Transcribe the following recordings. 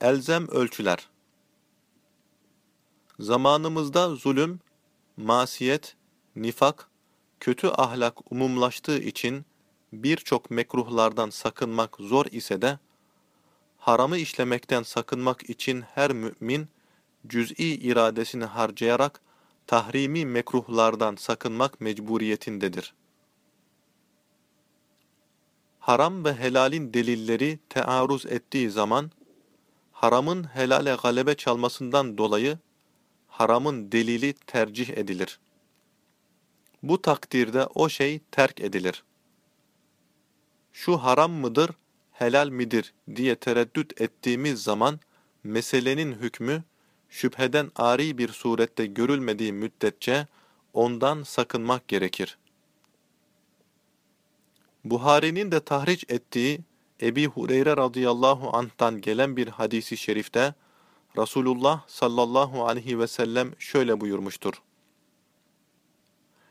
Elzem ölçüler Zamanımızda zulüm, masiyet, nifak, kötü ahlak umumlaştığı için birçok mekruhlardan sakınmak zor ise de, haramı işlemekten sakınmak için her mümin, cüz'i iradesini harcayarak tahrimi mekruhlardan sakınmak mecburiyetindedir. Haram ve helalin delilleri tearruz ettiği zaman, haramın helale galebe çalmasından dolayı, haramın delili tercih edilir. Bu takdirde o şey terk edilir. Şu haram mıdır, helal midir diye tereddüt ettiğimiz zaman, meselenin hükmü, şüpheden ari bir surette görülmediği müddetçe ondan sakınmak gerekir. Buhari'nin de tahriç ettiği Ebi Hureyre radıyallahu anh'tan gelen bir hadisi şerifte Resulullah sallallahu aleyhi ve sellem şöyle buyurmuştur.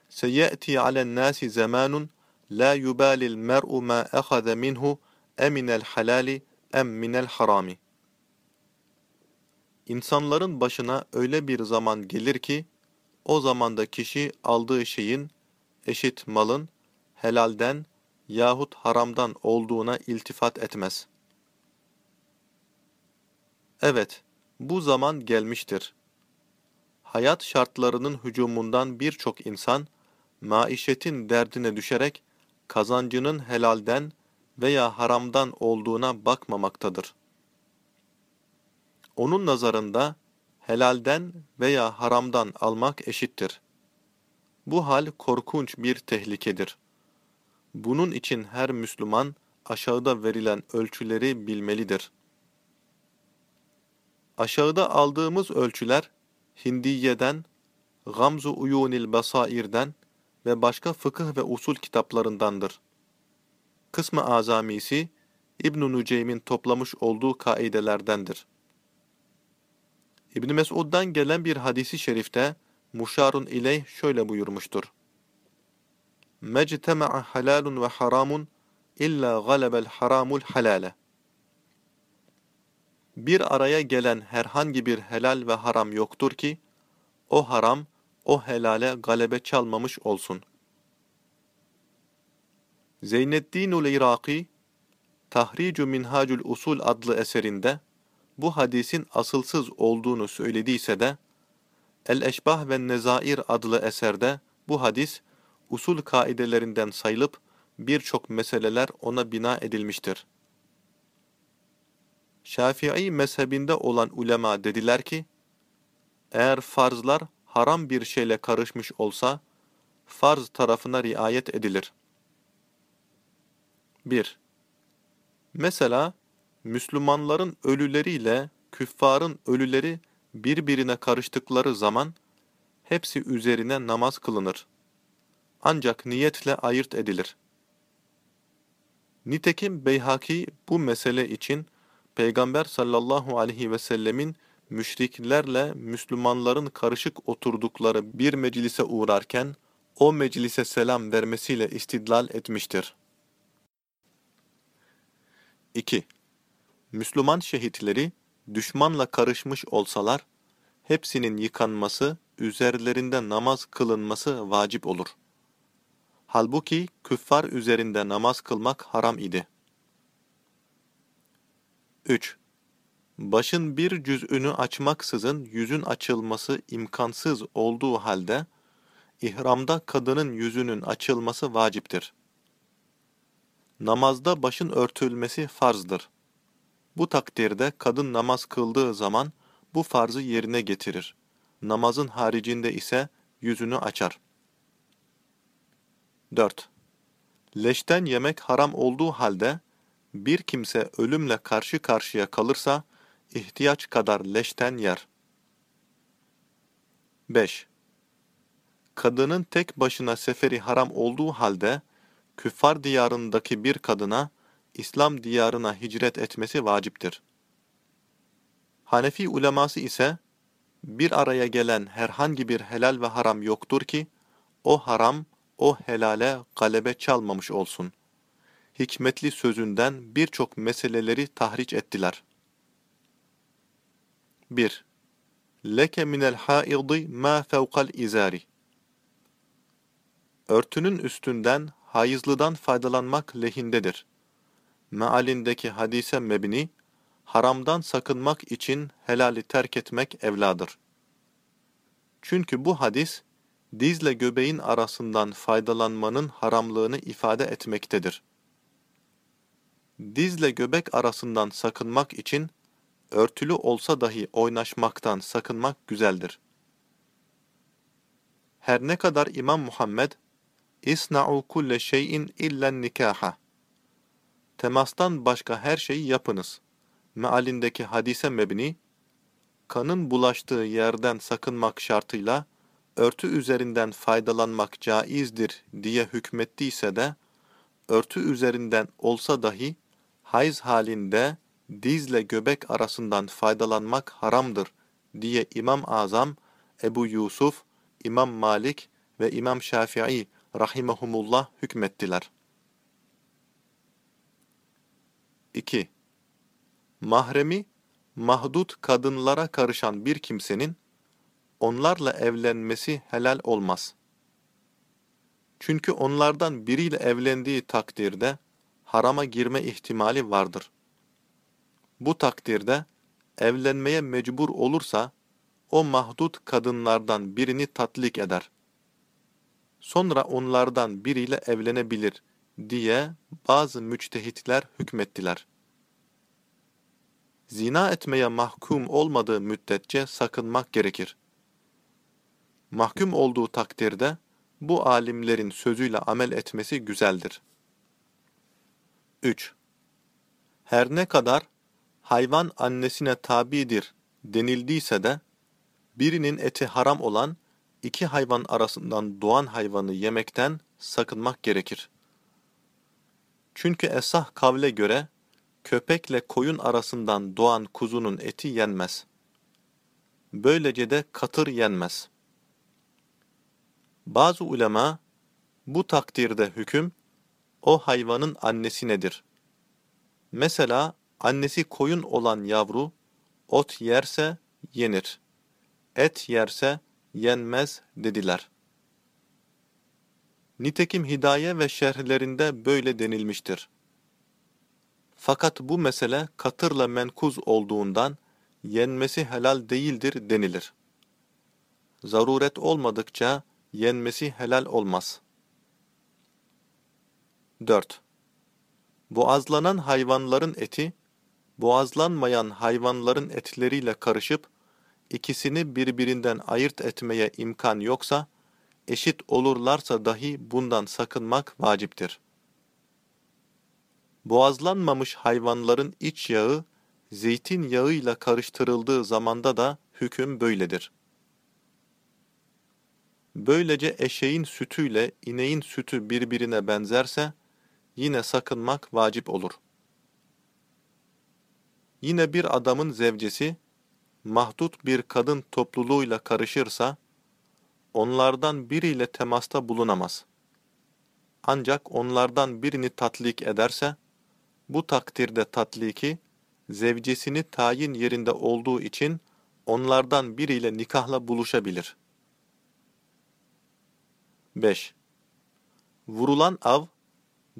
Seyyati alen nasi zamanun la yubalil mer'u ma akhadha minhu eminel halali em minel harami. İnsanların başına öyle bir zaman gelir ki, o zamanda kişi aldığı şeyin, eşit malın, helalden yahut haramdan olduğuna iltifat etmez. Evet, bu zaman gelmiştir. Hayat şartlarının hücumundan birçok insan, maişetin derdine düşerek, kazancının helalden veya haramdan olduğuna bakmamaktadır. Onun nazarında helalden veya haramdan almak eşittir. Bu hal korkunç bir tehlikedir. Bunun için her Müslüman aşağıda verilen ölçüleri bilmelidir. Aşağıda aldığımız ölçüler Hindiye'den, Gamzu Uyunil Basair'den ve başka fıkıh ve usul kitaplarındandır. Kısmı azamisi İbn-i Nuceym'in toplamış olduğu kaidelerdendir. İbn Mesud'dan gelen bir hadisi şerifte Muşarun ileyh şöyle buyurmuştur. Mectema'a halalun ve haramun illa galebel haramul halale. Bir araya gelen herhangi bir helal ve haram yoktur ki, o haram, o helale galebe çalmamış olsun. Zeyneddinul İraki, Tahricu Minhacul Usul adlı eserinde, bu hadisin asılsız olduğunu söylediyse de, El-Eşbah ve Nezair adlı eserde bu hadis, usul kaidelerinden sayılıp birçok meseleler ona bina edilmiştir. Şafii mezhebinde olan ulema dediler ki, eğer farzlar haram bir şeyle karışmış olsa, farz tarafına riayet edilir. 1. Mesela, Müslümanların ölüleriyle küffarın ölüleri birbirine karıştıkları zaman, hepsi üzerine namaz kılınır. Ancak niyetle ayırt edilir. Nitekim Beyhaki bu mesele için Peygamber sallallahu aleyhi ve sellemin müşriklerle Müslümanların karışık oturdukları bir meclise uğrarken o meclise selam vermesiyle istidlal etmiştir. 2. Müslüman şehitleri düşmanla karışmış olsalar, hepsinin yıkanması, üzerlerinde namaz kılınması vacip olur. Halbuki küffar üzerinde namaz kılmak haram idi. 3. Başın bir cüz'ünü açmaksızın yüzün açılması imkansız olduğu halde, ihramda kadının yüzünün açılması vaciptir. Namazda başın örtülmesi farzdır. Bu takdirde kadın namaz kıldığı zaman bu farzı yerine getirir. Namazın haricinde ise yüzünü açar. 4. Leşten yemek haram olduğu halde, bir kimse ölümle karşı karşıya kalırsa, ihtiyaç kadar leşten yer. 5. Kadının tek başına seferi haram olduğu halde, küffar diyarındaki bir kadına, İslam diyarına hicret etmesi vaciptir. Hanefi uleması ise, bir araya gelen herhangi bir helal ve haram yoktur ki, o haram, o helale galebe çalmamış olsun. Hikmetli sözünden birçok meseleleri tahriç ettiler. 1. Leke minel haidi ma fevkal izari. Örtünün üstünden hayızlıdan faydalanmak lehindedir. Mealindeki hadise mebni, haramdan sakınmak için helali terk etmek evladır. Çünkü bu hadis, dizle göbeğin arasından faydalanmanın haramlığını ifade etmektedir. Dizle göbek arasından sakınmak için, örtülü olsa dahi oynaşmaktan sakınmak güzeldir. Her ne kadar İmam Muhammed, İsna'u kulle şeyin illen nikaha. Temastan başka her şeyi yapınız. Mealindeki hadise mebni, kanın bulaştığı yerden sakınmak şartıyla, örtü üzerinden faydalanmak caizdir diye hükmettiyse de, örtü üzerinden olsa dahi, hayz halinde dizle göbek arasından faydalanmak haramdır diye İmam Azam, Ebu Yusuf, İmam Malik ve İmam Şafii rahimehumullah hükmettiler. 2. Mahremi, mahdut kadınlara karışan bir kimsenin, onlarla evlenmesi helal olmaz. Çünkü onlardan biriyle evlendiği takdirde, harama girme ihtimali vardır. Bu takdirde, evlenmeye mecbur olursa, o mahdut kadınlardan birini tatlik eder sonra onlardan biriyle evlenebilir diye bazı müçtehitler hükmettiler. Zina etmeye mahkum olmadığı müddetçe sakınmak gerekir. Mahkum olduğu takdirde bu alimlerin sözüyle amel etmesi güzeldir. 3. Her ne kadar hayvan annesine tabidir denildiyse de birinin eti haram olan iki hayvan arasından doğan hayvanı yemekten sakınmak gerekir. Çünkü esah kavle göre köpekle koyun arasından doğan kuzunun eti yenmez. Böylece de katır yenmez. Bazı ulema bu takdirde hüküm o hayvanın annesi nedir? Mesela annesi koyun olan yavru ot yerse yenir. Et yerse yenmez dediler. Nitekim hidaye ve şerhlerinde böyle denilmiştir. Fakat bu mesele katırla menkuz olduğundan yenmesi helal değildir denilir. Zaruret olmadıkça yenmesi helal olmaz. 4. Boğazlanan hayvanların eti, boğazlanmayan hayvanların etleriyle karışıp ikisini birbirinden ayırt etmeye imkan yoksa, eşit olurlarsa dahi bundan sakınmak vaciptir. Boğazlanmamış hayvanların iç yağı, zeytin yağıyla karıştırıldığı zamanda da hüküm böyledir. Böylece eşeğin sütüyle ineğin sütü birbirine benzerse, yine sakınmak vacip olur. Yine bir adamın zevcesi, mahdut bir kadın topluluğuyla karışırsa, onlardan biriyle temasta bulunamaz. Ancak onlardan birini tatlik ederse, bu takdirde tatliki, zevcesini tayin yerinde olduğu için onlardan biriyle nikahla buluşabilir. 5. Vurulan av,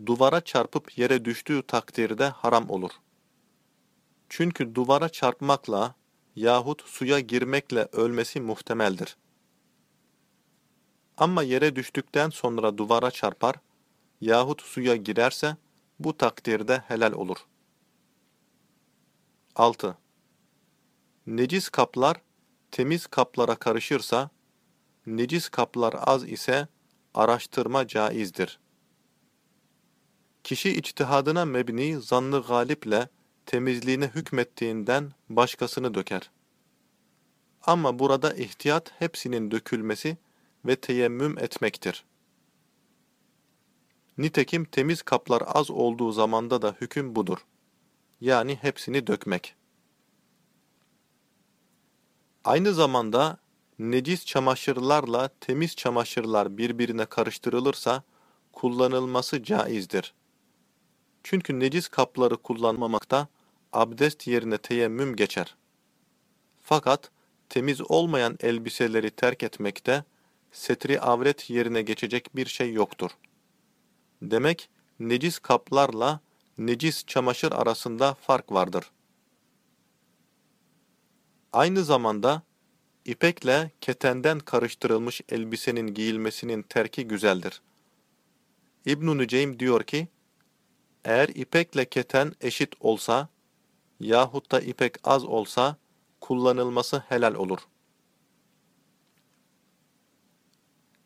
duvara çarpıp yere düştüğü takdirde haram olur. Çünkü duvara çarpmakla yahut suya girmekle ölmesi muhtemeldir. Ama yere düştükten sonra duvara çarpar yahut suya girerse bu takdirde helal olur. 6. Necis kaplar temiz kaplara karışırsa, necis kaplar az ise araştırma caizdir. Kişi içtihadına mebni zannı galiple temizliğine hükmettiğinden başkasını döker. Ama burada ihtiyat hepsinin dökülmesi ve teyemmüm etmektir. Nitekim temiz kaplar az olduğu zamanda da hüküm budur. Yani hepsini dökmek. Aynı zamanda necis çamaşırlarla temiz çamaşırlar birbirine karıştırılırsa kullanılması caizdir. Çünkü necis kapları kullanmamakta abdest yerine teyemmüm geçer. Fakat temiz olmayan elbiseleri terk etmekte setri avret yerine geçecek bir şey yoktur. Demek necis kaplarla necis çamaşır arasında fark vardır. Aynı zamanda ipekle ketenden karıştırılmış elbisenin giyilmesinin terki güzeldir. İbn-i Nüceym diyor ki, eğer ipekle keten eşit olsa yahut da ipek az olsa kullanılması helal olur.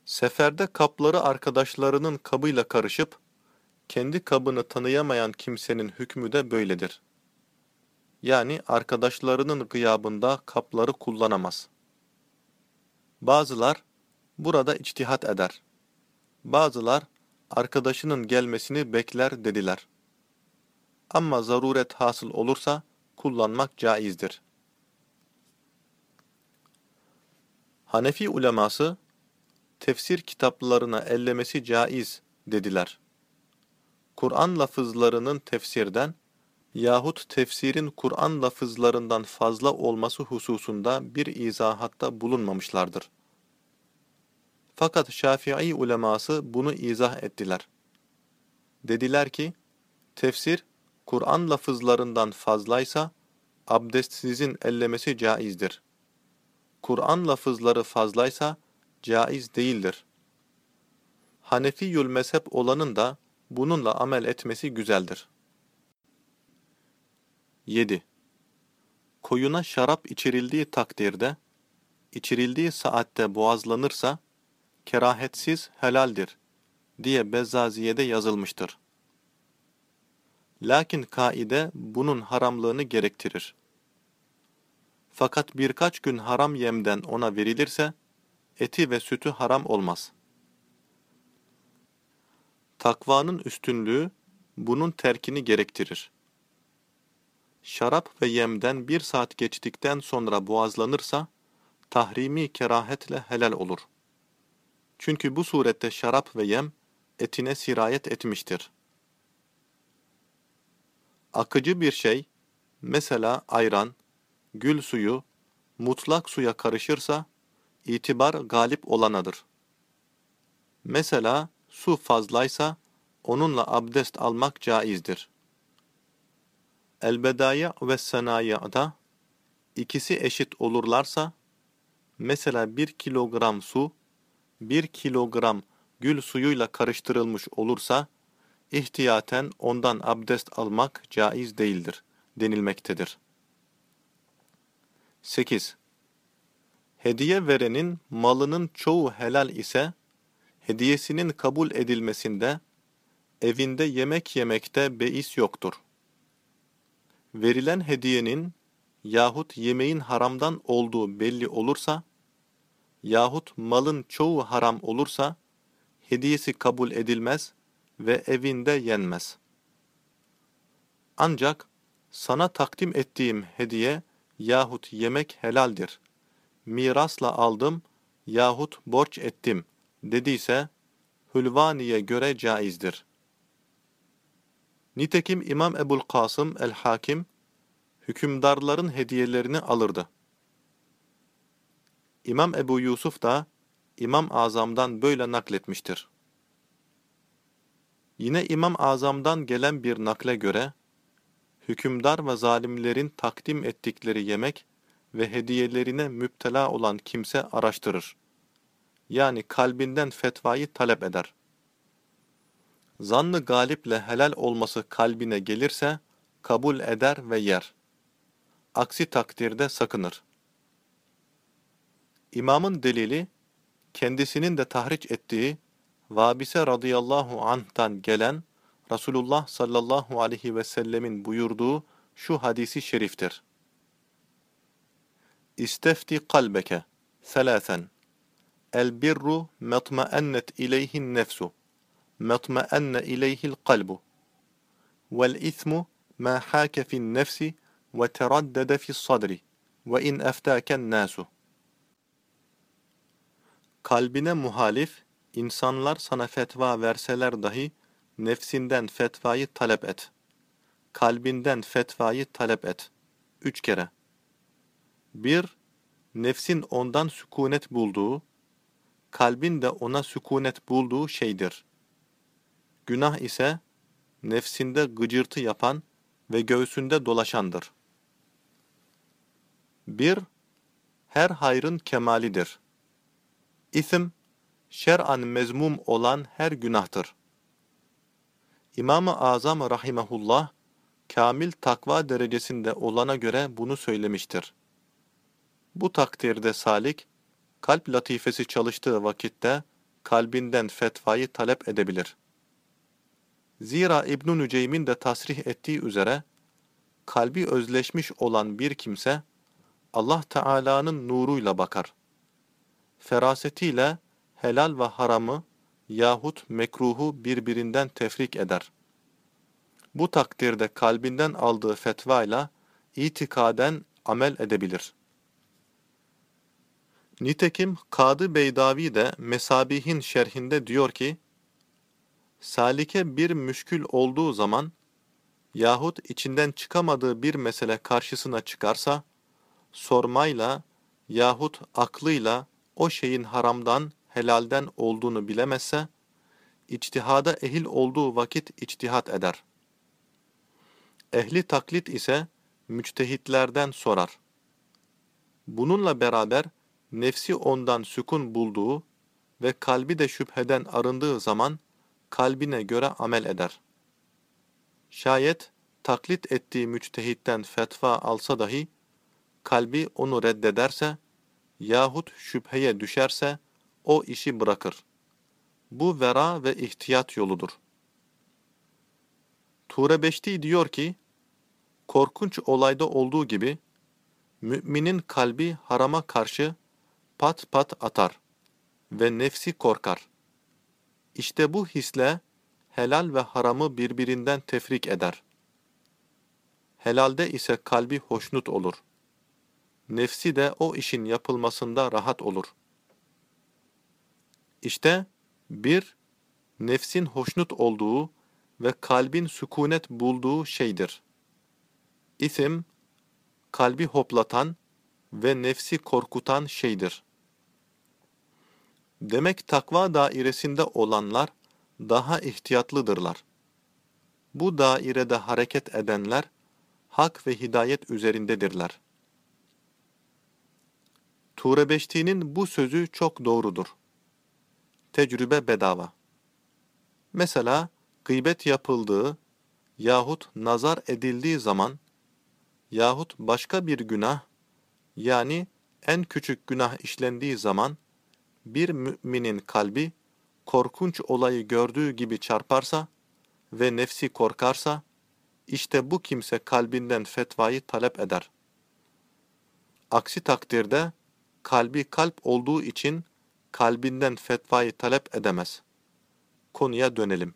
Seferde kapları arkadaşlarının kabıyla karışıp, kendi kabını tanıyamayan kimsenin hükmü de böyledir. Yani arkadaşlarının gıyabında kapları kullanamaz. Bazılar burada içtihat eder. Bazılar arkadaşının gelmesini bekler dediler. Ama zaruret hasıl olursa kullanmak caizdir. Hanefi uleması tefsir kitaplarına ellemesi caiz dediler. Kur'an lafızlarının tefsirden yahut tefsirin Kur'an lafızlarından fazla olması hususunda bir izahatta bulunmamışlardır. Fakat Şafii uleması bunu izah ettiler. Dediler ki, tefsir, Kur'an lafızlarından fazlaysa, abdestsizin ellemesi caizdir. Kur'an lafızları fazlaysa, caiz değildir. Hanefiyül mezhep olanın da bununla amel etmesi güzeldir. 7. Koyuna şarap içirildiği takdirde, içirildiği saatte boğazlanırsa, kerahetsiz helaldir diye Bezzaziye'de yazılmıştır. Lakin kaide bunun haramlığını gerektirir. Fakat birkaç gün haram yemden ona verilirse, eti ve sütü haram olmaz. Takvanın üstünlüğü bunun terkini gerektirir. Şarap ve yemden bir saat geçtikten sonra boğazlanırsa, tahrimi kerahetle helal olur. Çünkü bu surette şarap ve yem etine sirayet etmiştir. Akıcı bir şey, mesela ayran, gül suyu, mutlak suya karışırsa, itibar galip olanadır. Mesela su fazlaysa, onunla abdest almak caizdir. Elbedaya ve senayada ikisi eşit olurlarsa, mesela bir kilogram su, 1 kilogram gül suyuyla karıştırılmış olursa, ihtiyaten ondan abdest almak caiz değildir denilmektedir. 8. Hediye verenin malının çoğu helal ise, hediyesinin kabul edilmesinde, evinde yemek yemekte beis yoktur. Verilen hediyenin yahut yemeğin haramdan olduğu belli olursa, yahut malın çoğu haram olursa, hediyesi kabul edilmez ve evinde yenmez. Ancak sana takdim ettiğim hediye yahut yemek helaldir. Mirasla aldım yahut borç ettim dediyse, Hülvani'ye göre caizdir. Nitekim İmam Ebul Kasım el-Hakim, hükümdarların hediyelerini alırdı. İmam Ebu Yusuf da İmam Azam'dan böyle nakletmiştir. Yine İmam Azam'dan gelen bir nakle göre, hükümdar ve zalimlerin takdim ettikleri yemek ve hediyelerine müptela olan kimse araştırır. Yani kalbinden fetvayı talep eder. Zannı galiple helal olması kalbine gelirse, kabul eder ve yer. Aksi takdirde sakınır. İmamın delili, kendisinin de tahriç ettiği Vabise radıyallahu anh'tan gelen Resulullah sallallahu aleyhi ve sellemin buyurduğu şu hadisi şeriftir. İstefti kalbeke selasen El birru metmaennet ileyhin nefsu vel ismu ma hake fin nefsi ve teraddede fi sadri ve in eftaken nasu Kalbine muhalif, insanlar sana fetva verseler dahi, nefsinden fetvayı talep et. Kalbinden fetvayı talep et. Üç kere. Bir, nefsin ondan sükunet bulduğu, kalbin de ona sükunet bulduğu şeydir. Günah ise nefsinde gıcırtı yapan ve göğsünde dolaşandır. Bir, her hayrın kemalidir. İsim, şer'an mezmum olan her günahtır. İmam-ı Azam rahimehullah, kamil takva derecesinde olana göre bunu söylemiştir. Bu takdirde salik, kalp latifesi çalıştığı vakitte kalbinden fetvayı talep edebilir. Zira İbn-i Nüceym'in de tasrih ettiği üzere, kalbi özleşmiş olan bir kimse, Allah Teala'nın nuruyla bakar. Ferasetiyle helal ve haramı yahut mekruhu birbirinden tefrik eder. Bu takdirde kalbinden aldığı fetvayla itikaden amel edebilir. Nitekim Kadı Beydavi de Mesabihin şerhinde diyor ki, Salike bir müşkül olduğu zaman yahut içinden çıkamadığı bir mesele karşısına çıkarsa, sormayla yahut aklıyla o şeyin haramdan, helalden olduğunu bilemezse, içtihada ehil olduğu vakit içtihat eder. Ehli taklit ise müçtehitlerden sorar. Bununla beraber nefsi ondan sükun bulduğu ve kalbi de şüpheden arındığı zaman kalbine göre amel eder. Şayet taklit ettiği müçtehitten fetva alsa dahi, kalbi onu reddederse yahut şüpheye düşerse o işi bırakır. Bu vera ve ihtiyat yoludur. Ture Beşti diyor ki, korkunç olayda olduğu gibi, müminin kalbi harama karşı pat pat atar ve nefsi korkar. İşte bu hisle helal ve haramı birbirinden tefrik eder. Helalde ise kalbi hoşnut olur. Nefsi de o işin yapılmasında rahat olur. İşte bir, nefsin hoşnut olduğu ve kalbin sükunet bulduğu şeydir. İsim, kalbi hoplatan ve nefsi korkutan şeydir. Demek takva dairesinde olanlar daha ihtiyatlıdırlar. Bu dairede hareket edenler hak ve hidayet üzerindedirler. Turebeşti'nin bu sözü çok doğrudur. Tecrübe bedava. Mesela gıybet yapıldığı yahut nazar edildiği zaman yahut başka bir günah yani en küçük günah işlendiği zaman bir müminin kalbi korkunç olayı gördüğü gibi çarparsa ve nefsi korkarsa, işte bu kimse kalbinden fetvayı talep eder. Aksi takdirde kalbi kalp olduğu için kalbinden fetvayı talep edemez. Konuya dönelim.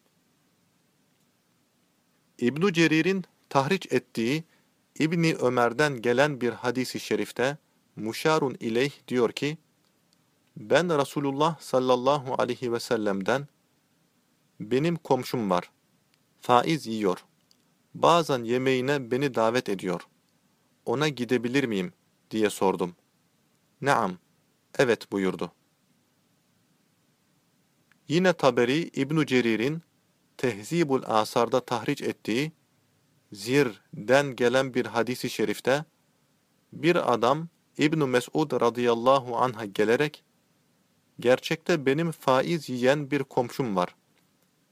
İbn Cerir'in tahriç ettiği İbni Ömer'den gelen bir hadisi şerifte Muşarun ileyh diyor ki, ben Resulullah sallallahu aleyhi ve sellem'den benim komşum var. Faiz yiyor. Bazen yemeğine beni davet ediyor. Ona gidebilir miyim diye sordum. Naam. Evet buyurdu. Yine Taberi İbn Cerir'in Tehzibul Asar'da tahriç ettiği Zir'den gelen bir hadisi şerifte bir adam İbn Mesud radıyallahu anh'a gelerek Gerçekte benim faiz yiyen bir komşum var.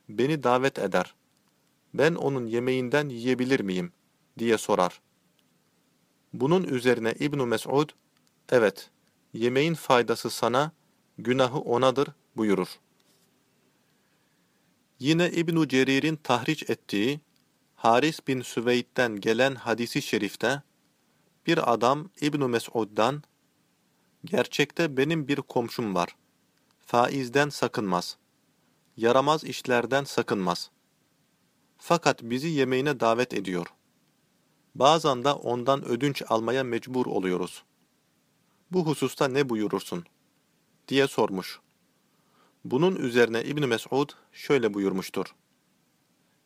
Beni davet eder. Ben onun yemeğinden yiyebilir miyim? diye sorar. Bunun üzerine İbn Mesud, evet, yemeğin faydası sana, günahı onadır buyurur. Yine İbn Cerir'in tahriç ettiği Haris bin Süveyd'den gelen hadisi şerifte bir adam İbn Mesud'dan gerçekte benim bir komşum var faizden sakınmaz. Yaramaz işlerden sakınmaz. Fakat bizi yemeğine davet ediyor. Bazen de ondan ödünç almaya mecbur oluyoruz. Bu hususta ne buyurursun? diye sormuş. Bunun üzerine İbn Mesud şöyle buyurmuştur.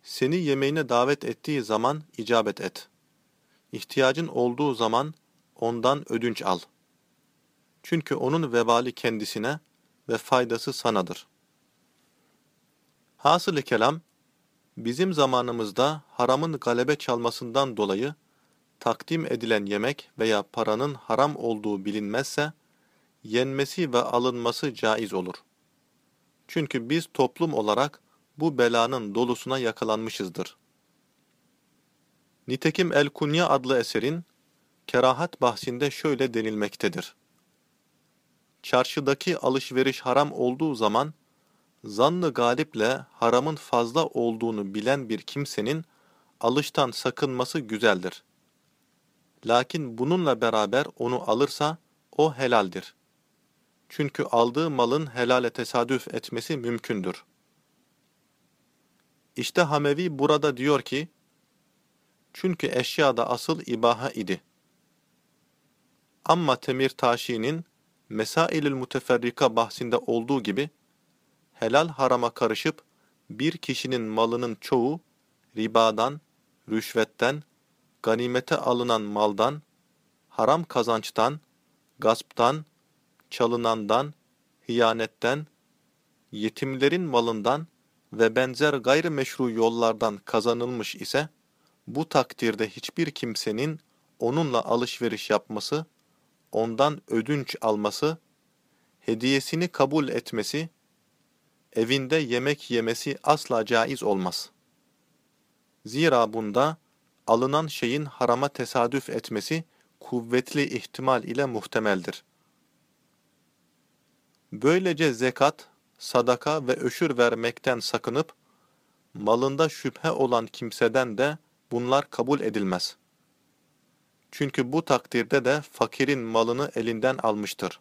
Seni yemeğine davet ettiği zaman icabet et. İhtiyacın olduğu zaman ondan ödünç al. Çünkü onun vebali kendisine ve faydası sanadır. Hasılı kelam, bizim zamanımızda haramın galebe çalmasından dolayı takdim edilen yemek veya paranın haram olduğu bilinmezse, yenmesi ve alınması caiz olur. Çünkü biz toplum olarak bu belanın dolusuna yakalanmışızdır. Nitekim El-Kunya adlı eserin kerahat bahsinde şöyle denilmektedir. Çarşıdaki alışveriş haram olduğu zaman, zannı galiple haramın fazla olduğunu bilen bir kimsenin alıştan sakınması güzeldir. Lakin bununla beraber onu alırsa o helaldir. Çünkü aldığı malın helale tesadüf etmesi mümkündür. İşte Hamevi burada diyor ki, çünkü eşyada asıl ibaha idi. Amma Temir Taşi'nin Mesailül Muteferrika bahsinde olduğu gibi, helal harama karışıp bir kişinin malının çoğu ribadan, rüşvetten, ganimete alınan maldan, haram kazançtan, gasptan, çalınandan, hiyanetten, yetimlerin malından ve benzer gayrimeşru yollardan kazanılmış ise, bu takdirde hiçbir kimsenin onunla alışveriş yapması, ondan ödünç alması, hediyesini kabul etmesi, evinde yemek yemesi asla caiz olmaz. Zira bunda alınan şeyin harama tesadüf etmesi kuvvetli ihtimal ile muhtemeldir. Böylece zekat, sadaka ve öşür vermekten sakınıp, malında şüphe olan kimseden de bunlar kabul edilmez. Çünkü bu takdirde de fakirin malını elinden almıştır.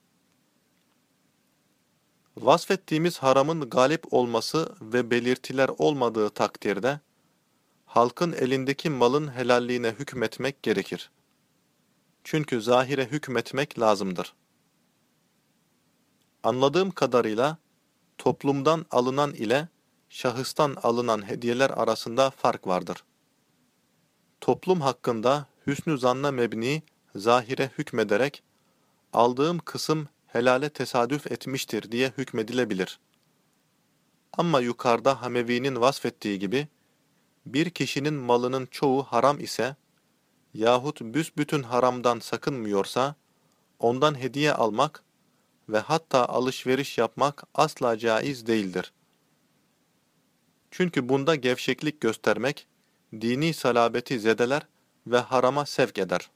Vasfettiğimiz haramın galip olması ve belirtiler olmadığı takdirde, halkın elindeki malın helalliğine hükmetmek gerekir. Çünkü zahire hükmetmek lazımdır. Anladığım kadarıyla, toplumdan alınan ile şahıstan alınan hediyeler arasında fark vardır. Toplum hakkında hüsnü zanna mebni, zahire hükmederek, aldığım kısım helale tesadüf etmiştir diye hükmedilebilir. Ama yukarıda Hamevi'nin vasfettiği gibi, bir kişinin malının çoğu haram ise, yahut büsbütün haramdan sakınmıyorsa, ondan hediye almak ve hatta alışveriş yapmak asla caiz değildir. Çünkü bunda gevşeklik göstermek, dini salabeti zedeler ve harama sevk eder.